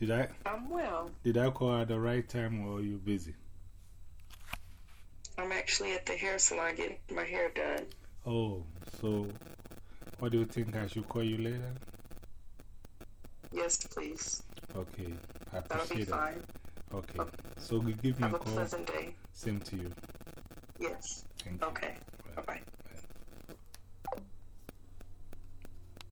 Did I? I'm well. Did I call at the right time or are you busy? I'm actually at the hair salon getting my hair done. Oh, so what do you think I should call you later? Yes, please. Okay, I That'll be it. fine. Okay, so give me Have a a call. pleasant day. Same to you. Yes. Thank. Okay.